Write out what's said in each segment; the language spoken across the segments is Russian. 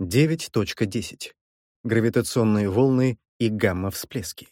9.10. Гравитационные волны и гамма-всплески.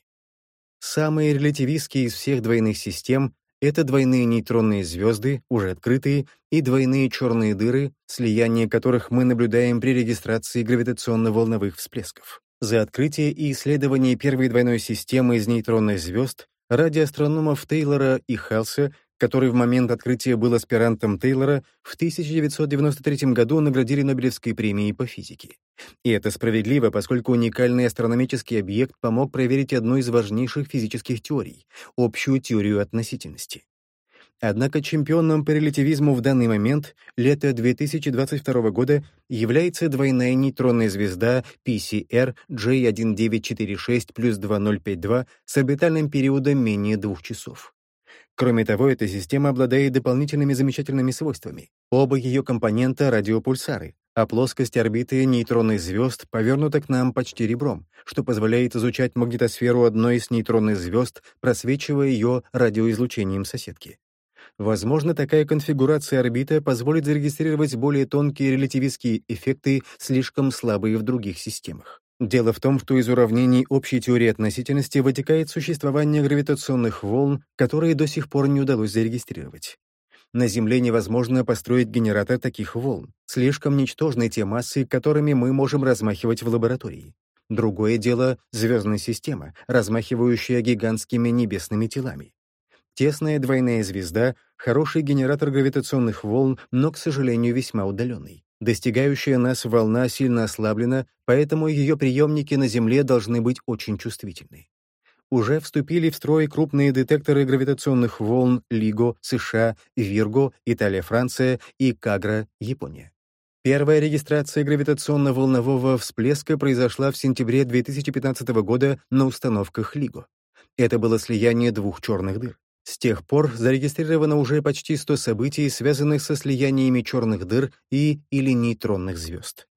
Самые релятивистские из всех двойных систем — это двойные нейтронные звезды, уже открытые, и двойные черные дыры, слияние которых мы наблюдаем при регистрации гравитационно-волновых всплесков. За открытие и исследование первой двойной системы из нейтронных звезд ради астрономов Тейлора и Хелса который в момент открытия был аспирантом Тейлора, в 1993 году наградили Нобелевской премией по физике. И это справедливо, поскольку уникальный астрономический объект помог проверить одну из важнейших физических теорий — общую теорию относительности. Однако чемпионом по релятивизму в данный момент, лето 2022 года, является двойная нейтронная звезда PCR J1946 плюс 2052 с орбитальным периодом менее двух часов. Кроме того, эта система обладает дополнительными замечательными свойствами. Оба ее компонента — радиопульсары, а плоскость орбиты нейтронных звезд повернута к нам почти ребром, что позволяет изучать магнитосферу одной из нейтронных звезд, просвечивая ее радиоизлучением соседки. Возможно, такая конфигурация орбиты позволит зарегистрировать более тонкие релятивистские эффекты, слишком слабые в других системах. Дело в том, что из уравнений общей теории относительности вытекает существование гравитационных волн, которые до сих пор не удалось зарегистрировать. На Земле невозможно построить генератор таких волн. Слишком ничтожны те массы, которыми мы можем размахивать в лаборатории. Другое дело — звездная система, размахивающая гигантскими небесными телами. Тесная двойная звезда — хороший генератор гравитационных волн, но, к сожалению, весьма удаленный. Достигающая нас волна сильно ослаблена, поэтому ее приемники на Земле должны быть очень чувствительны. Уже вступили в строй крупные детекторы гравитационных волн LIGO, США, Вирго, Италия, Франция и Кагра, Япония. Первая регистрация гравитационно-волнового всплеска произошла в сентябре 2015 года на установках LIGO. Это было слияние двух черных дыр. С тех пор зарегистрировано уже почти 100 событий, связанных со слияниями черных дыр и или нейтронных звезд.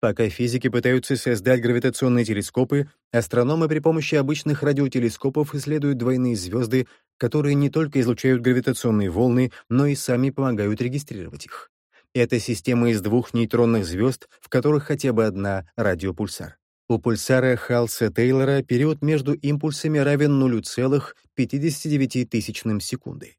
Пока физики пытаются создать гравитационные телескопы, астрономы при помощи обычных радиотелескопов исследуют двойные звезды, которые не только излучают гравитационные волны, но и сами помогают регистрировать их. Это система из двух нейтронных звезд, в которых хотя бы одна радиопульсар. У пульсара Халса-Тейлора период между импульсами равен 0,59 секунды.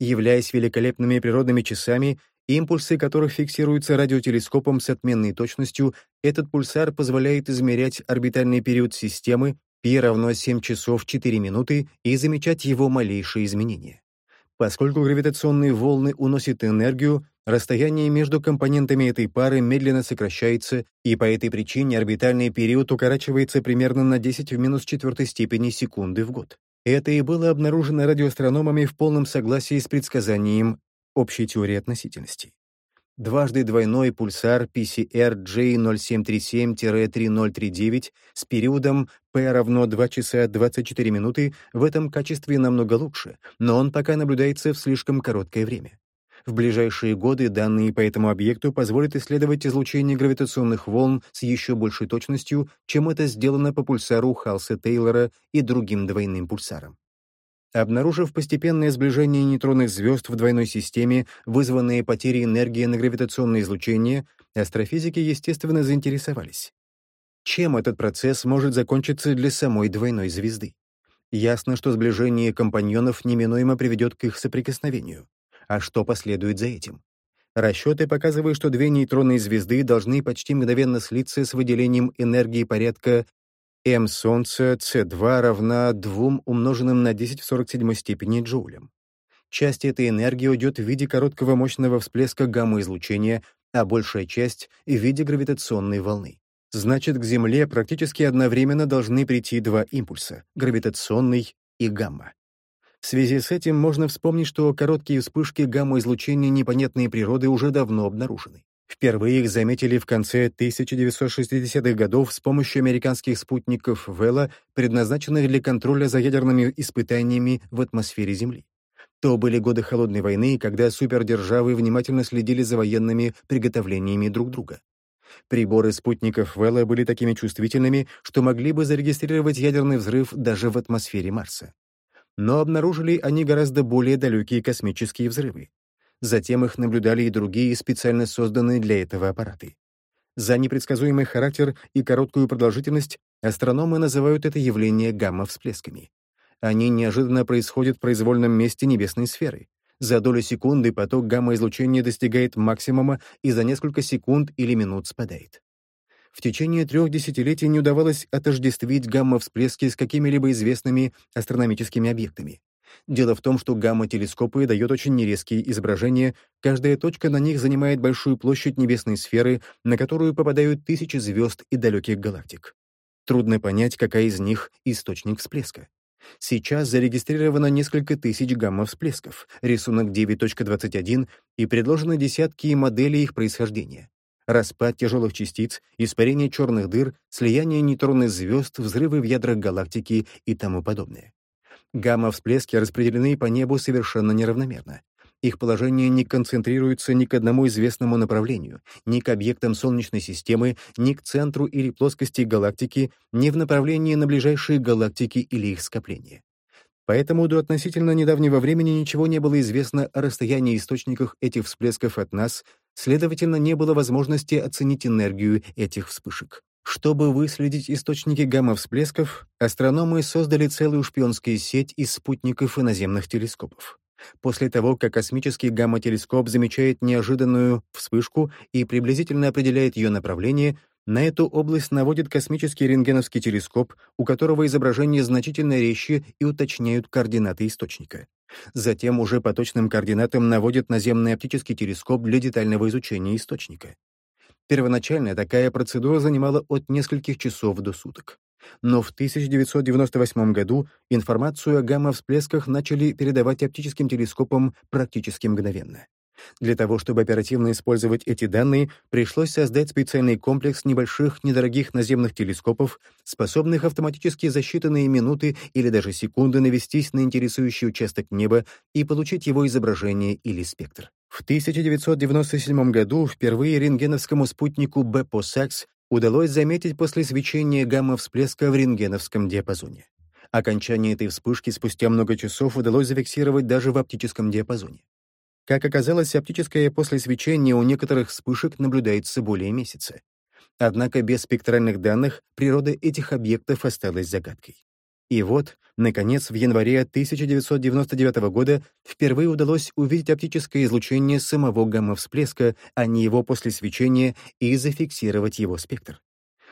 Являясь великолепными природными часами, импульсы которых фиксируются радиотелескопом с отменной точностью, этот пульсар позволяет измерять орбитальный период системы π равно 7 часов 4 минуты и замечать его малейшие изменения. Поскольку гравитационные волны уносят энергию, расстояние между компонентами этой пары медленно сокращается, и по этой причине орбитальный период укорачивается примерно на 10 в минус четвертой степени секунды в год. Это и было обнаружено радиоастрономами в полном согласии с предсказанием общей теории относительности дважды двойной пульсар PCR J0737-3039 с периодом P равно 2 часа 24 минуты в этом качестве намного лучше, но он пока наблюдается в слишком короткое время. В ближайшие годы данные по этому объекту позволят исследовать излучение гравитационных волн с еще большей точностью, чем это сделано по пульсару Халса-Тейлора и другим двойным пульсарам. Обнаружив постепенное сближение нейтронных звезд в двойной системе, вызванные потерей энергии на гравитационное излучение, астрофизики, естественно, заинтересовались. Чем этот процесс может закончиться для самой двойной звезды? Ясно, что сближение компаньонов неминуемо приведет к их соприкосновению. А что последует за этим? Расчеты показывают, что две нейтронные звезды должны почти мгновенно слиться с выделением энергии порядка М Солнца С2 равна 2 умноженным на 10 в 47 степени джоулям. Часть этой энергии уйдет в виде короткого мощного всплеска гамма-излучения, а большая часть — в виде гравитационной волны. Значит, к Земле практически одновременно должны прийти два импульса — гравитационный и гамма. В связи с этим можно вспомнить, что короткие вспышки гамма-излучения непонятной природы уже давно обнаружены. Впервые их заметили в конце 1960-х годов с помощью американских спутников Вэлла, предназначенных для контроля за ядерными испытаниями в атмосфере Земли. То были годы Холодной войны, когда супердержавы внимательно следили за военными приготовлениями друг друга. Приборы спутников Вэлла были такими чувствительными, что могли бы зарегистрировать ядерный взрыв даже в атмосфере Марса. Но обнаружили они гораздо более далекие космические взрывы. Затем их наблюдали и другие специально созданные для этого аппараты. За непредсказуемый характер и короткую продолжительность астрономы называют это явление гамма-всплесками. Они неожиданно происходят в произвольном месте небесной сферы. За долю секунды поток гамма-излучения достигает максимума и за несколько секунд или минут спадает. В течение трех десятилетий не удавалось отождествить гамма-всплески с какими-либо известными астрономическими объектами. Дело в том, что гамма-телескопы дают очень нерезкие изображения, каждая точка на них занимает большую площадь небесной сферы, на которую попадают тысячи звезд и далеких галактик. Трудно понять, какая из них — источник всплеска. Сейчас зарегистрировано несколько тысяч гамма-всплесков, рисунок 9.21, и предложены десятки моделей их происхождения. Распад тяжелых частиц, испарение черных дыр, слияние нейтронных звезд, взрывы в ядрах галактики и тому подобное. Гамма-всплески распределены по небу совершенно неравномерно. Их положение не концентрируется ни к одному известному направлению, ни к объектам Солнечной системы, ни к центру или плоскости галактики, ни в направлении на ближайшие галактики или их скопления. Поэтому до относительно недавнего времени ничего не было известно о расстоянии источниках этих всплесков от нас, следовательно, не было возможности оценить энергию этих вспышек. Чтобы выследить источники гамма-всплесков, астрономы создали целую шпионскую сеть из спутников и наземных телескопов. После того, как космический гамма-телескоп замечает неожиданную вспышку и приблизительно определяет ее направление, на эту область наводит космический рентгеновский телескоп, у которого изображение значительно резче и уточняют координаты источника. Затем уже по точным координатам наводит наземный оптический телескоп для детального изучения источника. Первоначально такая процедура занимала от нескольких часов до суток. Но в 1998 году информацию о гамма-всплесках начали передавать оптическим телескопам практически мгновенно. Для того, чтобы оперативно использовать эти данные, пришлось создать специальный комплекс небольших недорогих наземных телескопов, способных автоматически за считанные минуты или даже секунды навестись на интересующий участок неба и получить его изображение или спектр. В 1997 году впервые рентгеновскому спутнику BEPO-SAX удалось заметить после свечения гамма-всплеска в рентгеновском диапазоне. Окончание этой вспышки спустя много часов удалось зафиксировать даже в оптическом диапазоне. Как оказалось, оптическое послесвечение у некоторых вспышек наблюдается более месяца. Однако без спектральных данных природа этих объектов осталась загадкой. И вот, наконец, в январе 1999 года впервые удалось увидеть оптическое излучение самого гамма-всплеска, а не его после свечения, и зафиксировать его спектр.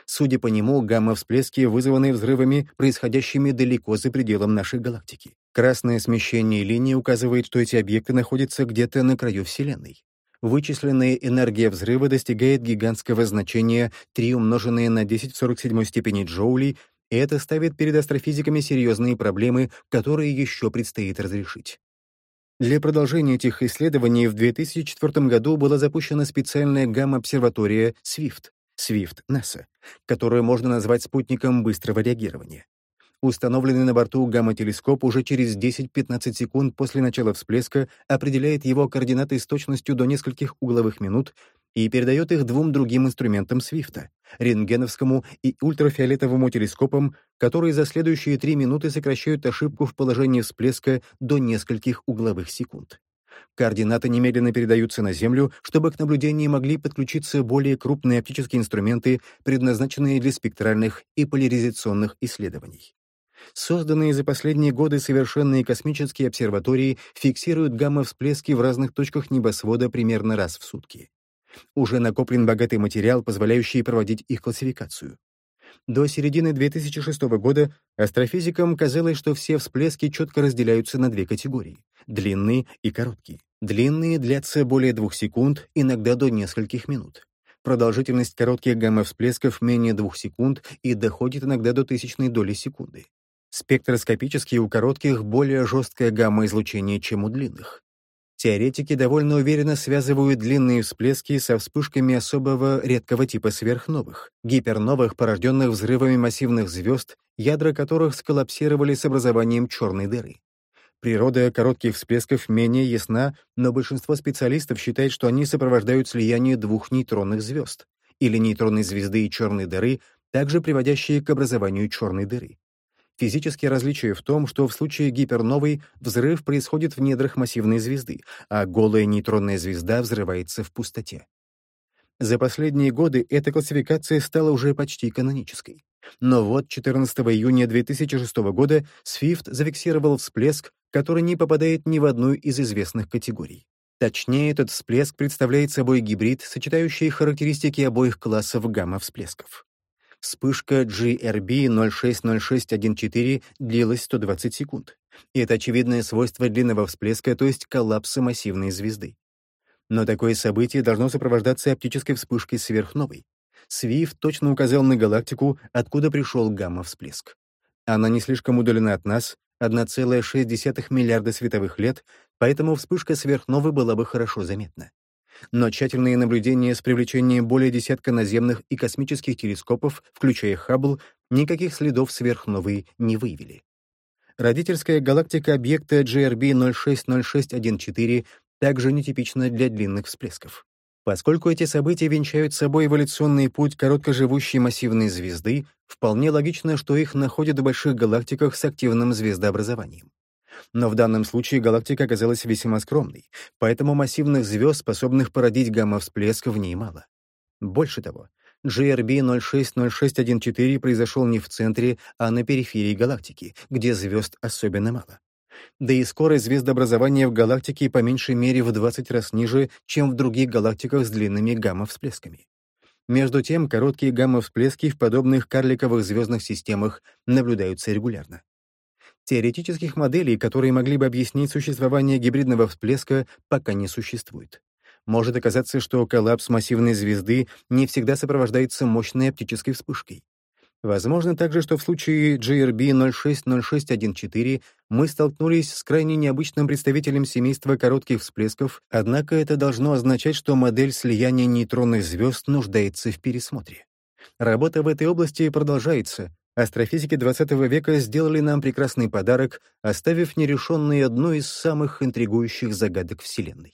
Судя по нему, гамма-всплески вызваны взрывами, происходящими далеко за пределом нашей галактики. Красное смещение линии указывает, что эти объекты находятся где-то на краю Вселенной. Вычисленная энергия взрыва достигает гигантского значения 3 умноженное на 10 в 47 степени джоулей и это ставит перед астрофизиками серьезные проблемы, которые еще предстоит разрешить. Для продолжения этих исследований в 2004 году была запущена специальная гамма-обсерватория SWIFT, SWIFT NASA, которую можно назвать спутником быстрого реагирования. Установленный на борту гамма-телескоп уже через 10-15 секунд после начала всплеска определяет его координаты с точностью до нескольких угловых минут и передает их двум другим инструментам Свифта — рентгеновскому и ультрафиолетовому телескопам, которые за следующие три минуты сокращают ошибку в положении всплеска до нескольких угловых секунд. Координаты немедленно передаются на Землю, чтобы к наблюдению могли подключиться более крупные оптические инструменты, предназначенные для спектральных и поляризационных исследований. Созданные за последние годы совершенные космические обсерватории фиксируют гамма-всплески в разных точках небосвода примерно раз в сутки. Уже накоплен богатый материал, позволяющий проводить их классификацию. До середины 2006 года астрофизикам казалось, что все всплески четко разделяются на две категории — длинные и короткие. Длинные длятся более двух секунд, иногда до нескольких минут. Продолжительность коротких гамма-всплесков менее двух секунд и доходит иногда до тысячной доли секунды. Спектроскопически у коротких более жесткое гамма-излучение, чем у длинных. Теоретики довольно уверенно связывают длинные всплески со вспышками особого редкого типа сверхновых, гиперновых, порожденных взрывами массивных звезд, ядра которых сколлапсировали с образованием черной дыры. Природа коротких всплесков менее ясна, но большинство специалистов считает, что они сопровождают слияние двух нейтронных звезд, или нейтронной звезды и черной дыры, также приводящие к образованию черной дыры. Физические различия в том, что в случае гиперновой взрыв происходит в недрах массивной звезды, а голая нейтронная звезда взрывается в пустоте. За последние годы эта классификация стала уже почти канонической. Но вот 14 июня 2006 года Swift зафиксировал всплеск, который не попадает ни в одну из известных категорий. Точнее, этот всплеск представляет собой гибрид, сочетающий характеристики обоих классов гамма-всплесков. Вспышка GRB 060614 длилась 120 секунд. И это очевидное свойство длинного всплеска, то есть коллапса массивной звезды. Но такое событие должно сопровождаться оптической вспышкой сверхновой. Свифт точно указал на галактику, откуда пришел гамма-всплеск. Она не слишком удалена от нас, 1,6 миллиарда световых лет, поэтому вспышка сверхновой была бы хорошо заметна. Но тщательные наблюдения с привлечением более десятка наземных и космических телескопов, включая Хаббл, никаких следов сверхновой не выявили. Родительская галактика объекта GRB 060614 также нетипична для длинных всплесков. Поскольку эти события венчают собой эволюционный путь короткоживущей массивной звезды, вполне логично, что их находят в больших галактиках с активным звездообразованием. Но в данном случае галактика оказалась весьма скромной, поэтому массивных звезд, способных породить гамма-всплеск, в ней мало. Больше того, GRB 060614 произошел не в центре, а на периферии галактики, где звезд особенно мало. Да и скорость звездообразования в галактике по меньшей мере в 20 раз ниже, чем в других галактиках с длинными гамма-всплесками. Между тем, короткие гамма-всплески в подобных карликовых звездных системах наблюдаются регулярно. Теоретических моделей, которые могли бы объяснить существование гибридного всплеска, пока не существует. Может оказаться, что коллапс массивной звезды не всегда сопровождается мощной оптической вспышкой. Возможно также, что в случае GRB 060614 мы столкнулись с крайне необычным представителем семейства коротких всплесков, однако это должно означать, что модель слияния нейтронных звезд нуждается в пересмотре. Работа в этой области продолжается, Астрофизики XX века сделали нам прекрасный подарок, оставив нерешенной одну из самых интригующих загадок Вселенной.